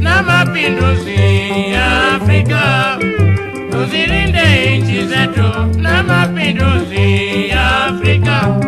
na mapinduzi ya afrika tuzilinde nchi zetu na mapinduzi ya afrika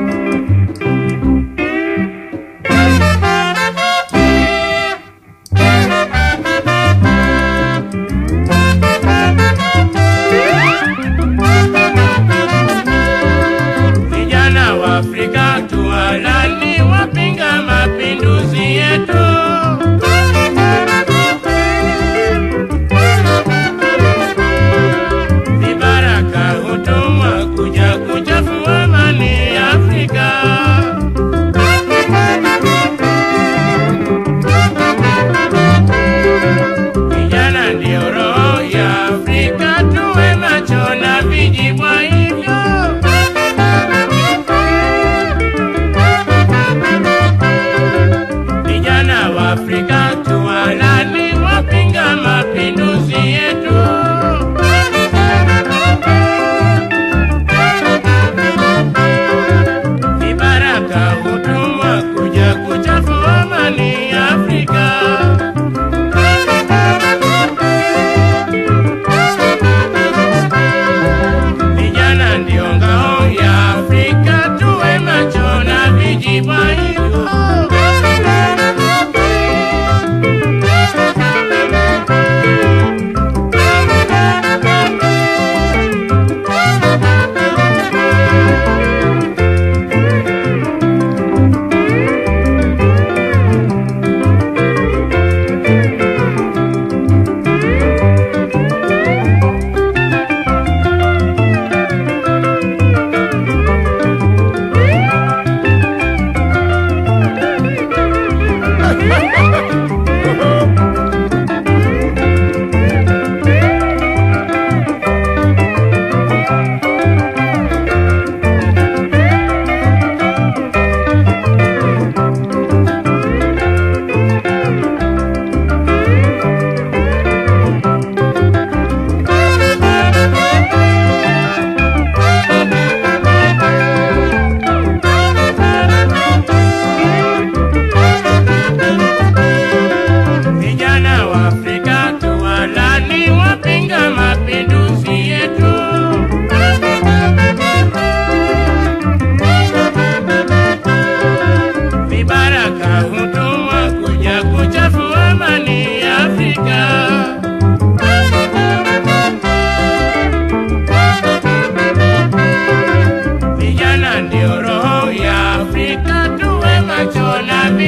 Ha, ha, ha!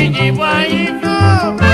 mi